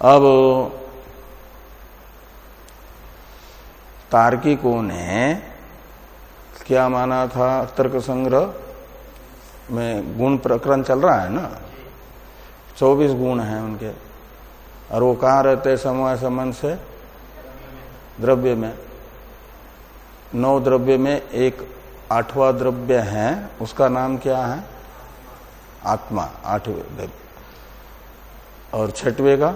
अब तार्किकों ने क्या माना था? तर्क संग्रह में गुण प्रकरण चल रहा है ना? चौबीस गुण हैं उनके। और वो कहा रहते समय संबंध से? द्रव्य में। नौ द्रव्य में एक आठवां द्रव्य है, उसका नाम क्या है? आत्मा, आठवें द्रव्य और छठवे का?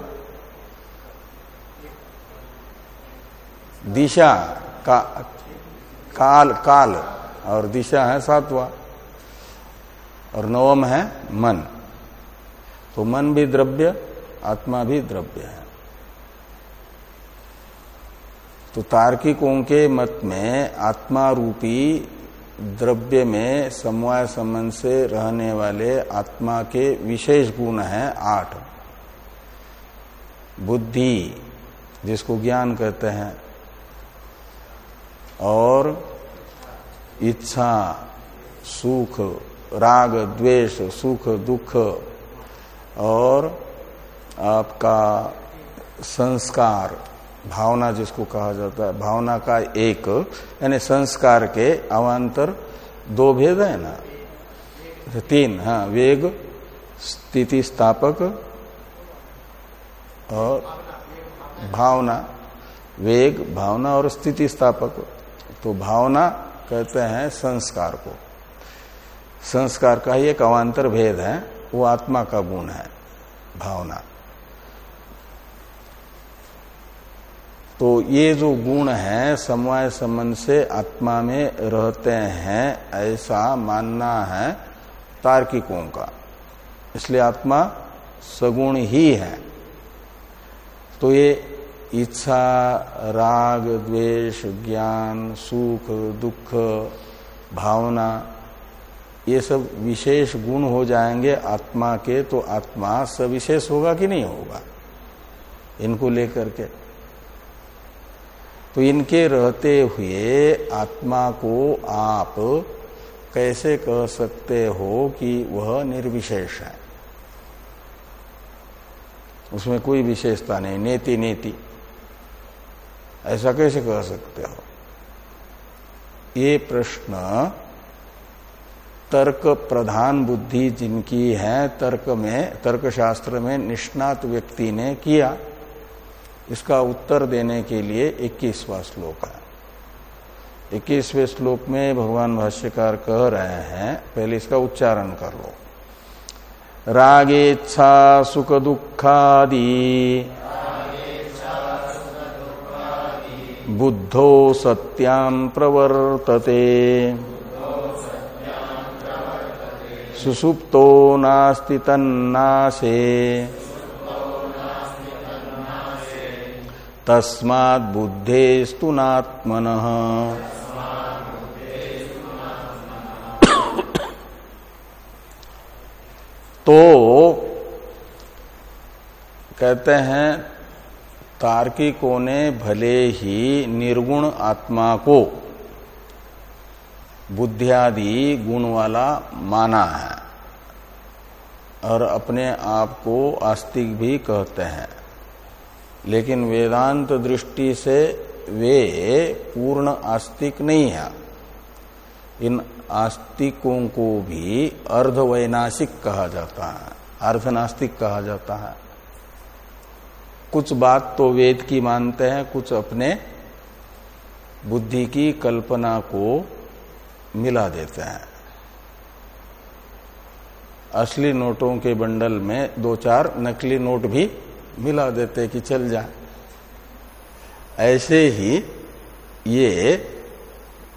दिशा का, काल काल। और दिशा है सातवा। और नवम है मन। तो मन भी द्रव्य, आत्मा भी द्रव्य है। तो तार्किकों के मत में आत्मा रूपी द्रव्य में समवाय संबंध से रहने वाले आत्मा के विशेष गुण हैं आठ। बुद्धि, जिसको ज्ञान कहते हैं, और इच्छा, सुख, राग, द्वेष, सुख, दुख, और आपका संस्कार। भावना जिसको कहा जाता है, भावना का एक, यानी संस्कार के अवान्तर दो भेद है ना? तो तीन हाँ वेग, स्थिति स्थापक और भावना, वेग, भावना और स्थिति स्थापक। तो भावना कहते हैं संस्कार को। संस्कार का ही एक अवान्तर भेद है, वो आत्मा का गुण है, भावना। तो ये जो गुण है, समवाय संबंध से आत्मा में रहते हैं, ऐसा मानना है तार्किकों का। इसलिए आत्मा सगुण ही है। तो ये इच्छा, राग, द्वेष, ज्ञान, सुख, दुख, भावना, ये सब विशेष गुण हो जाएँगे आत्मा के तो आत्मा सविशेष होगा कि नहीं होगा? इनको लेकर के। तो इनके रहते हुए आत्मा को आप कैसे कह सकते हो कि वह निर्विशेष है? उसमें कोई विशेषता नहीं, नेति नेति। ऐसा कैसे कह सकते हो? ये प्रश्न तर्क प्रधान बुद्धि जिनकी है, तर्क में तर्क शास्त्र में निष्णात व्यक्ति ने किया। इसका उत्तर देने के लिए इक्कीसवा श्लोक है। इक्कीसवें श्लोक में भगवान भाष्यकार कह रहे हैं, पहले इसका उच्चारण कर लो। रागेच्छा सुख दुखादि बुद्धो सत्याम प्रवर्तते। सुसुप्तो नास्ति तन्नाशे। तस्मात् बुद्धेस्तु नात्मन। तो कहते हैं, तार्किकों ने भले ही निर्गुण आत्मा को बुद्धियादि गुण वाला माना है, और अपने आप को आस्तिक भी कहते हैं। लेकिन वेदांत दृष्टि से वे पूर्ण आस्तिक नहीं है। इन आस्तिकों को भी अर्धवैनाशिक कहा जाता है, अर्धनास्तिक कहा जाता है। कुछ बात तो वेद की मानते हैं, कुछ अपने बुद्धि की कल्पना को मिला देते हैं। असली नोटों के बंडल में दो चार नकली नोट भी मिला देते कि चल जाए ऐसे ही ये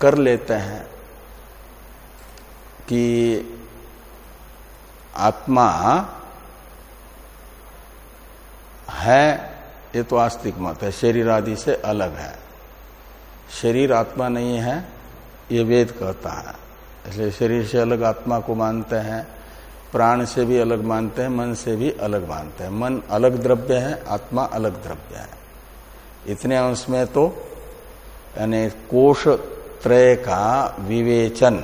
कर लेते हैं कि आत्मा है, ये तो आस्तिक मत है, शरीर आदि से अलग है। शरीर आत्मा नहीं है, ये वेद कहता है। इसलिए शरीर से अलग आत्मा को मानते हैं। प्राण से भी अलग मानते हैं, मन से भी अलग मानते हैं। मन अलग द्रव्य है, आत्मा अलग द्रव्य है। इतने अंश में तो यानी कोष त्रय का विवेचन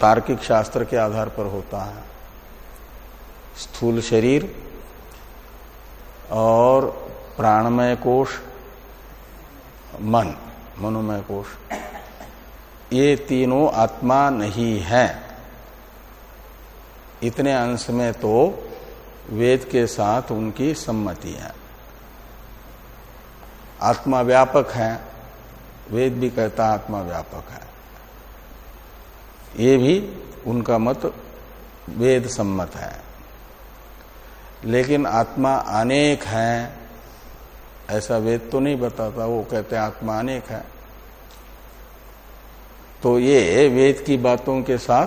तार्किक शास्त्र के आधार पर होता है। स्थूल शरीर और प्राणमय कोष मन, मनोमय कोष ये तीनों आत्मा नहीं है। इतने अंश में तो वेद के साथ उनकी सम्मति है। आत्मा व्यापक है, वेद भी कहता आत्मा व्यापक है। ये भी उनका मत वेद सम्मत है। लेकिन आत्मा अनेक है, ऐसा वेद तो नहीं बताता, वो कहते आत्मा अनेक है। तो ये वेद की बातों के साथ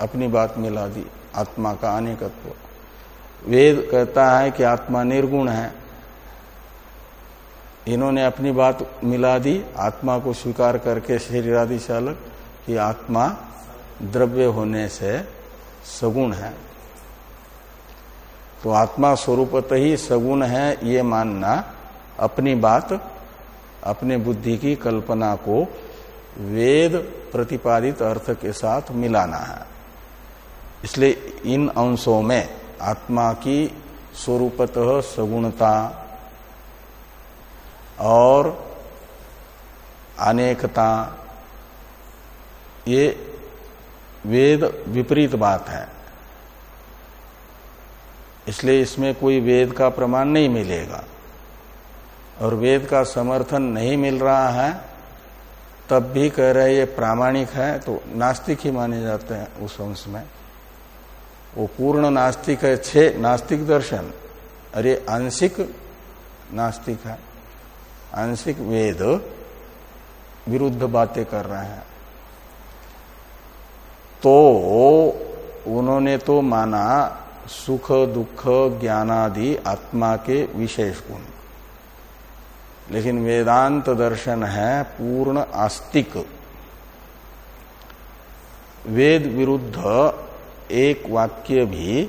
अपनी बात मिला दी। आत्मा का अनेकत्व। वेद कहता है कि आत्मा निर्गुण है। इन्होंने अपनी बात मिला दी, आत्मा को स्वीकार करके शरीर आदि से अलग कि आत्मा द्रव्य होने से सगुण है। तो आत्मा स्वरूपत ही सगुण है, ये मानना अपनी बात, अपने बुद्धि की कल्पना को वेद प्रतिपादित अर्थ के साथ मिलाना है। इसलिए इन अंशों में आत्मा की स्वरूपतः सगुणता और अनेकता, ये वेद विपरीत बात है। इसलिए इसमें कोई वेद का प्रमाण नहीं मिलेगा। और वेद का समर्थन नहीं मिल रहा है, तब भी कह रहे ये प्रामाणिक है तो नास्तिक ही माने जाते हैं उस अंश में। वो पूर्ण नास्तिक है, छे, नास्तिक दर्शन। अरे, आंशिक नास्तिक है। आंशिक वेद विरुद्ध बातें कर रहे हैं। तो उन्होंने तो माना सुख, दुख, ज्ञानादि आत्मा के विशेष गुण। लेकिन वेदांत दर्शन है पूर्ण आस्तिक। वेद विरुद्ध एक वाक्य भी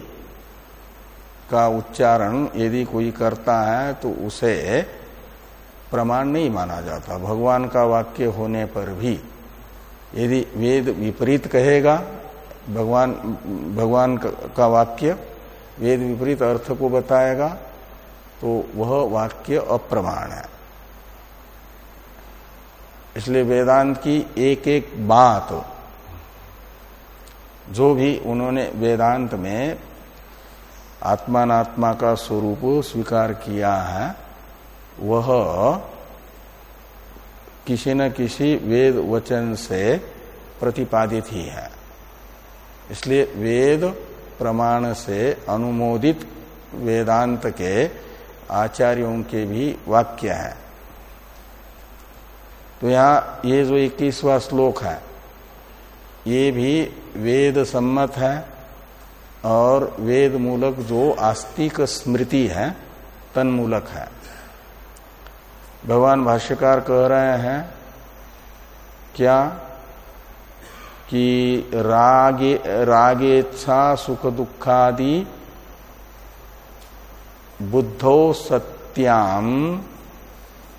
का उच्चारण यदि कोई करता है तो उसे प्रमाण नहीं माना जाता। भगवान का वाक्य होने पर भी यदि वेद विपरीत कहेगा, भगवान भगवान का वाक्य वेद विपरीत अर्थ को बताएगा तो वह वाक्य अप्रमाण है। इसलिए वेदांत की एक एक बात जो भी उन्होंने वेदांत में आत्मात्मा का स्वरूप स्वीकार किया है, वह किसी न किसी वेद वचन से प्रतिपादित ही है। इसलिए वेद प्रमाण से अनुमोदित वेदांत के आचार्यों के भी वाक्य है। तो यहाँ ये जो इक्कीसवा श्लोक है ये भी वेद सम्मत है और वेद मूलक जो आस्तिक स्मृति है, तन्मूलक है। भगवान भाष्यकार कह रहे हैं, क्या? कि रागे, रागेच्छा सुख दुखादि बुद्धो सत्याम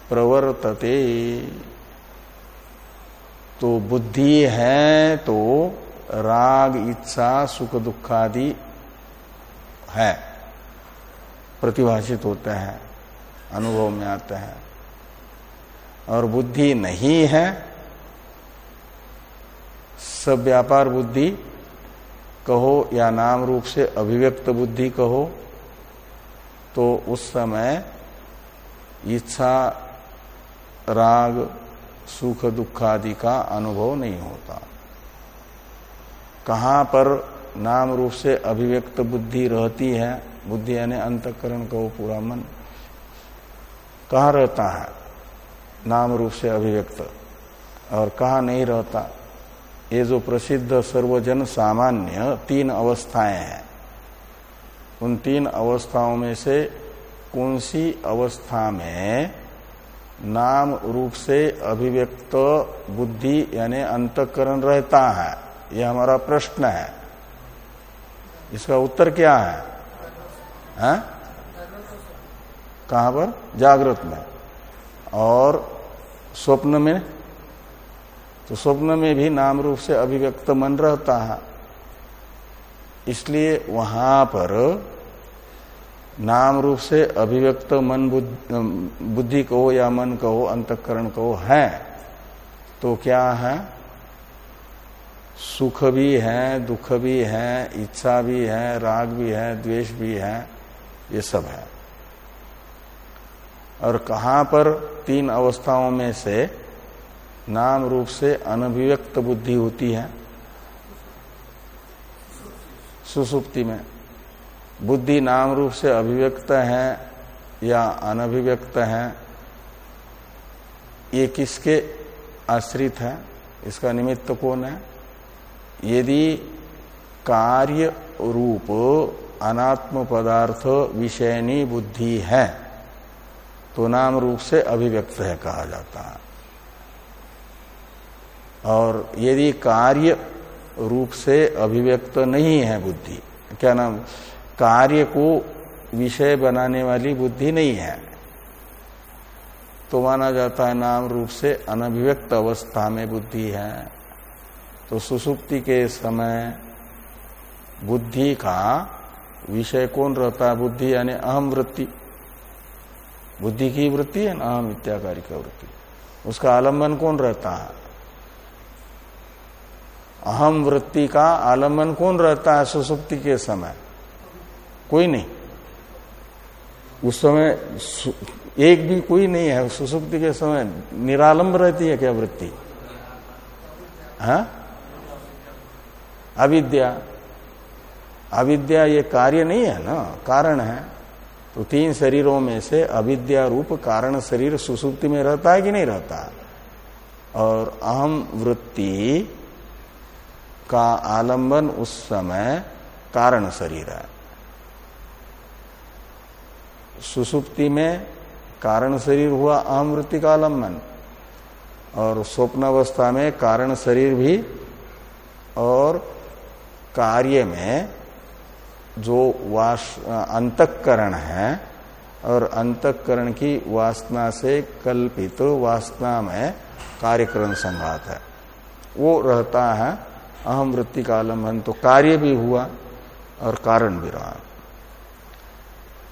प्रवर्तते। तो बुद्धि है तो राग, इच्छा, सुख दुखादि है। प्रतिभाषित होते हैं, अनुभव में आते हैं। और बुद्धि नहीं है, सब व्यापार बुद्धि कहो या नाम रूप से अभिव्यक्त बुद्धि कहो तो उस समय इच्छा, राग सुख दुख आदि का अनुभव नहीं होता। कहाँ पर नाम रूप से अभिव्यक्त बुद्धि रहती है, बुद्धि यानी अंतकरण कहो पूरा मन, कहा रहता है नाम रूप से अभिव्यक्त? और कहा नहीं रहता? ये जो प्रसिद्ध सर्वजन सामान्य तीन अवस्थाएँ हैं, उन तीन अवस्थाओं में से कौन सी अवस्था में नाम रूप से अभिव्यक्त बुद्धि यानी अंतकरण रहता है। यह हमारा प्रश्न है। इसका उत्तर क्या है, है? कहाँ पर? जागृत में। और स्वप्न में? तो स्वप्न में भी नाम रूप से अभिव्यक्त मन रहता है। इसलिए वहाँ पर नाम रूप से अभिव्यक्त मन बुद्धि कहो या मन कहो, अंतकरण कहो, है। तो क्या है? सुख भी है, दुख भी है, इच्छा भी है, राग भी है, द्वेष भी है, ये सब है। और कहाँ पर तीन अवस्थाओं में से नाम रूप से अनभिव्यक्त बुद्धि होती है? सुसुप्ति में। बुद्धि नाम रूप से अभिव्यक्त है या अनभिव्यक्त है, ये किसके आश्रित है? इसका निमित्त कौन है? यदि कार्य रूप अनात्म पदार्थ विषयनी बुद्धि है तो नाम रूप से अभिव्यक्त है कहा जाता है। और यदि कार्य रूप से अभिव्यक्त नहीं है बुद्धि, क्या नाम? कार्य को विषय बनाने वाली बुद्धि नहीं है। तो माना जाता है नाम रूप से अनभिव्यक्त अवस्था में बुद्धि है। तो सुसुप्ति के समय बुद्धि का विषय कौन रहता है? बुद्धि यानी अहम वृत्ति। बुद्धि की वृत्ति है ना? अहम इत्याकारी का वृत्ति। उसका आलंबन कौन रहता है? अहम वृत्ति का आलंबन कौन रहता है सुसुप्ति के समय? कोई नहीं। उस समय एक भी कोई नहीं है, सुसुप्ति के समय निरालंब रहती है क्या वृत्ति? हा? अविद्या। अविद्या ये कार्य नहीं है ना, कारण है। तो तीन शरीरों में से अविद्या रूप कारण शरीर सुसुप्ति में रहता है कि नहीं रहता? और अहम वृत्ति का आलंबन उस समय कारण शरीर है। सुसुप्ति में कारण शरीर हुआ अहम वृत्ति का आलंबन और स्वप्न अवस्था में कारण शरीर भी, और कार्य में जो वास, अंतकरण है, और अंतकरण की वासना से कल्पित वासना में कार्यक्रम संघात है। वो रहता है अहम वृत्ति का आलंबन तो कार्य भी हुआ और कारण भी रहा।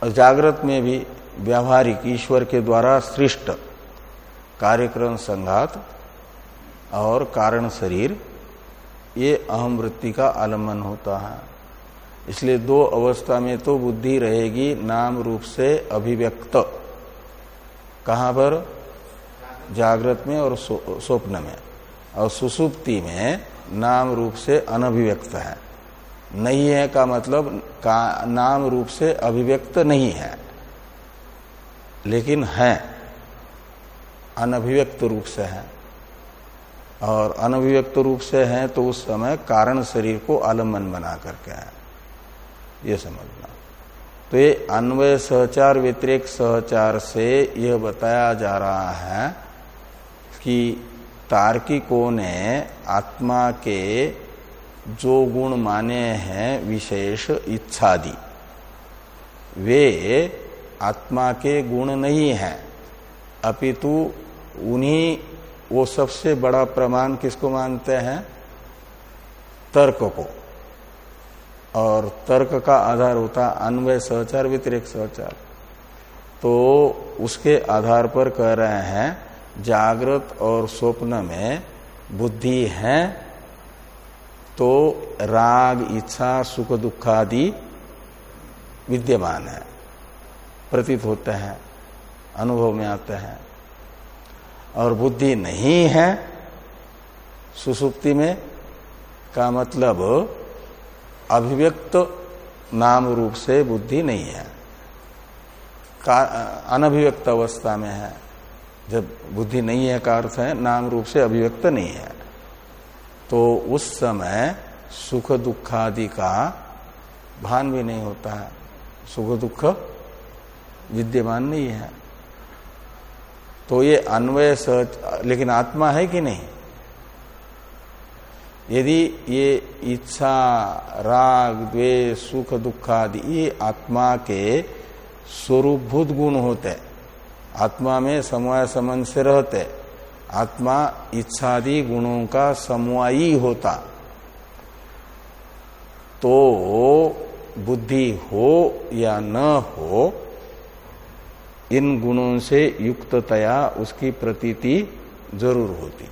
जागृत में भी व्यावहारिक ईश्वर के द्वारा सृष्ट कार्यक्रम संघात और कारण शरीर, ये अहम वृत्ति का आलंबन होता है। इसलिए दो अवस्था में तो बुद्धि रहेगी, नाम रूप से अभिव्यक्त। कहाँ पर? जागृत में और स्वप्न में। और सुसुप्ति में नाम रूप से अनभिव्यक्त है। नहीं है का मतलब का नाम रूप से अभिव्यक्त नहीं है। लेकिन है। अनभिव्यक्त रूप से है। और अनभिव्यक्त रूप से है तो उस समय कारण शरीर को आलंबन बना करके है। ये समझना। तो ये अन्वय सहचार व्यतिरिक सहचार से यह बताया जा रहा है कि तार्किकों ने आत्मा के जो गुण माने हैं विशेष इच्छादि, वे आत्मा के गुण नहीं है। अपितु उन्हीं, वो सबसे बड़ा प्रमाण किसको मानते हैं? तर्क को। और तर्क का आधार होता अन्वय सहचार, व्यतिरिक सहचार। तो उसके आधार पर कह रहे हैं, जागृत और स्वप्न में बुद्धि है तो राग, इच्छा, सुख, दुख आदि विद्यमान है, प्रतीत होते हैं, अनुभव में आते हैं। और बुद्धि नहीं है, सुसुप्ति में का मतलब अभिव्यक्त नाम रूप से बुद्धि नहीं है। अनभिव्यक्त अवस्था में है। जब बुद्धि नहीं है का अर्थ है, नाम रूप से अभिव्यक्त नहीं है। तो उस समय सुख दुखादि का भान भी नहीं होता है। सुख दुख विद्यमान नहीं है। तो ये अन्वय सच, लेकिन आत्मा है कि नहीं? यदि ये इच्छा, राग, द्वेष, सुख दुख आदि ये आत्मा के स्वरूपभूत गुण होते, आत्मा में समय समन से रहते आत्मा इच्छादि गुणों का समवायी होता। तो बुद्धि हो या न हो, इन गुणों से युक्ततया उसकी प्रतीति ज़रूर होती।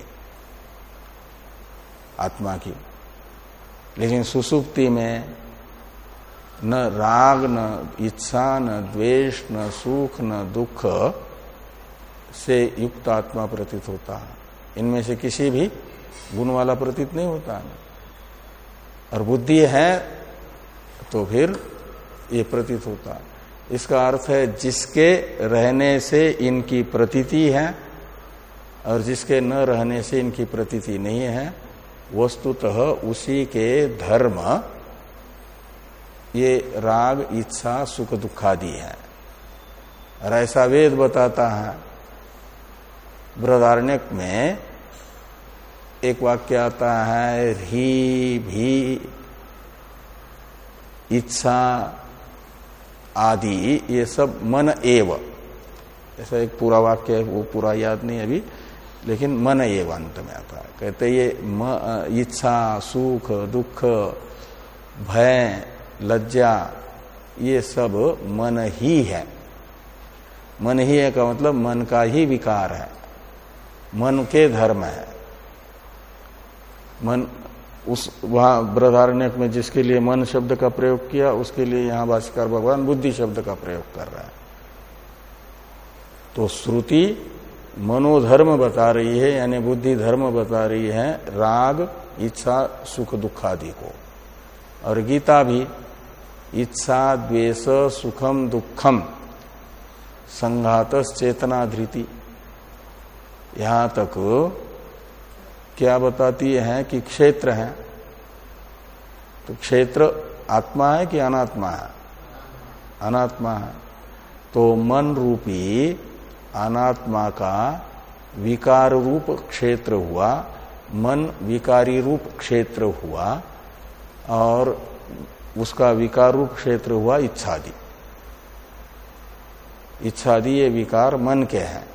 आत्मा की। लेकिन सुसुप्ति में न राग, न इच्छा, न द्वेष, न सुख, न दुख से युक्त आत्मा प्रतीत होता है। इनमें से किसी भी गुण वाला प्रतीत नहीं होता है। और बुद्धि है तो फिर ये प्रतीत होता है। इसका अर्थ है, जिसके रहने से इनकी प्रतीति है, और जिसके न रहने से इनकी प्रतीति नहीं है, वस्तुतः उसी के धर्म, ये राग, इच्छा, सुख, दुखादि है। और ऐसा वेद बताता है बृहदारण्यक में एक वाक्य आता है, री भी इच्छा आदि, ये सब मन एव। ऐसा एक पूरा वाक्य है, वो पूरा याद नहीं अभी, लेकिन मन एव अंत में आता है। कहते ये म, इच्छा, सुख, दुख, भय, लज्जा, ये सब मन ही है। मन ही है का मतलब मन का ही विकार है। मन के धर्म है। मन उस, वहाँ बृहदारण्यक में जिसके लिए मन शब्द का प्रयोग किया, उसके लिए यहाँ भाष्कर भगवान बुद्धि शब्द का प्रयोग कर रहा है। तो श्रुति मनोधर्म बता रही है, यानी बुद्धि धर्म बता रही है, राग, इच्छा, सुख दुखादि को। और गीता भी, इच्छा, द्वेष, सुखम, दुखम संघात चेतना धृति। यहाँ तक क्या बताती है कि क्षेत्र है। तो क्षेत्र आत्मा है कि अनात्मा है? अनात्मा है। तो मन रूपी अनात्मा का विकार रूप क्षेत्र हुआ, मन विकारी रूप क्षेत्र हुआ, और उसका विकार रूप क्षेत्र हुआ इच्छादि। इच्छादि ये विकार मन के हैं।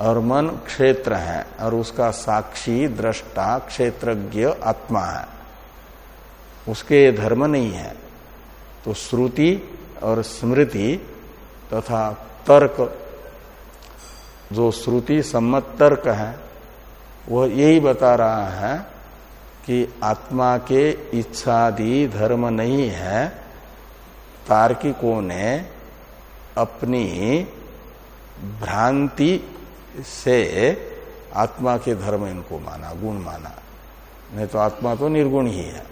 और मन क्षेत्र है और उसका साक्षी, दृष्टा, क्षेत्रज्ञ, आत्मा है। उसके धर्म नहीं है। तो श्रुति और स्मृति तथा तर्क, जो श्रुति सम्मत तर्क है, वह यही बता रहा है कि आत्मा के इच्छादि धर्म नहीं है। तार्किकों ने अपनी भ्रांति से आत्मा के धर्म इनको माना, गुण माना। नहीं तो आत्मा तो निर्गुण ही है।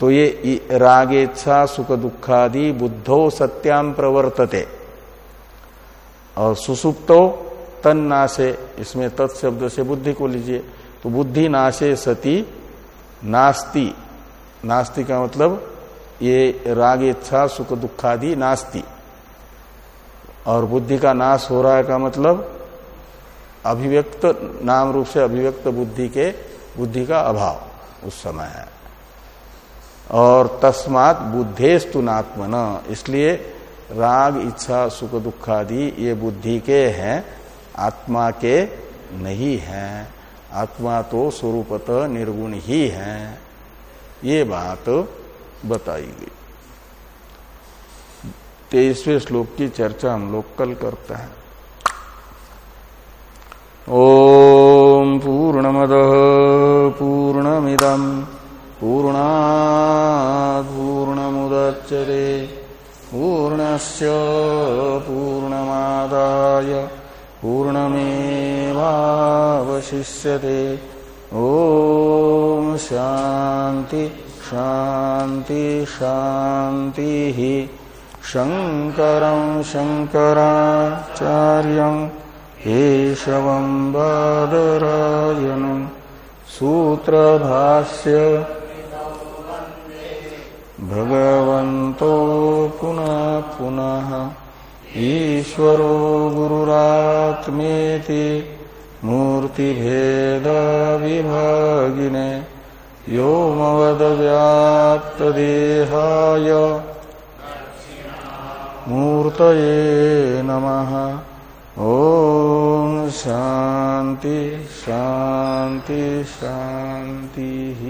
तो ये रागेच्छा सुख दुखादि बुद्धो सत्याम प्रवर्तते। और सुसुप्तो तन नाशे इसमें तत्शब्द से बुद्धि को लीजिए। तो बुद्धि नाशे सती, नास्ति। नास्ति का मतलब ये राग इच्छा सुख दुखादि नास्ति। और बुद्धि का नाश हो रहा है का मतलब? अभिव्यक्त, नाम रूप से अभिव्यक्त बुद्धि के, बुद्धि का अभाव उस समय है। और तस्मात बुद्धेस्तु नात्मन, इसलिए राग, इच्छा, सुख, दुख आदि ये बुद्धि के हैं, आत्मा के नहीं हैं। आत्मा तो स्वरूपत निर्गुण ही है। ये बात बताई गई। तेईसवें श्लोक की चर्चा हम लोग कल करते हैं। ओम पूर्णमद पूर्णमिदम पूर्णा पूर्णमुदच्यते पूर्णस्य पूर्णमादाय, पूर्णमेवावशिष्यते। ॐ शान्ति शान्ति, शान्तिः। शङ्करं शङ्कराचार्यं केशवं बादरायणं सूत्रभाष्य भगवन्तो पुनः पुनः ईश्वरो गुरुरात्मेति मूर्तिभेदविभागिने व्योमवदव्याप्तदेहाय मूर्तये नम। ओ शांति शांति शान्तिः।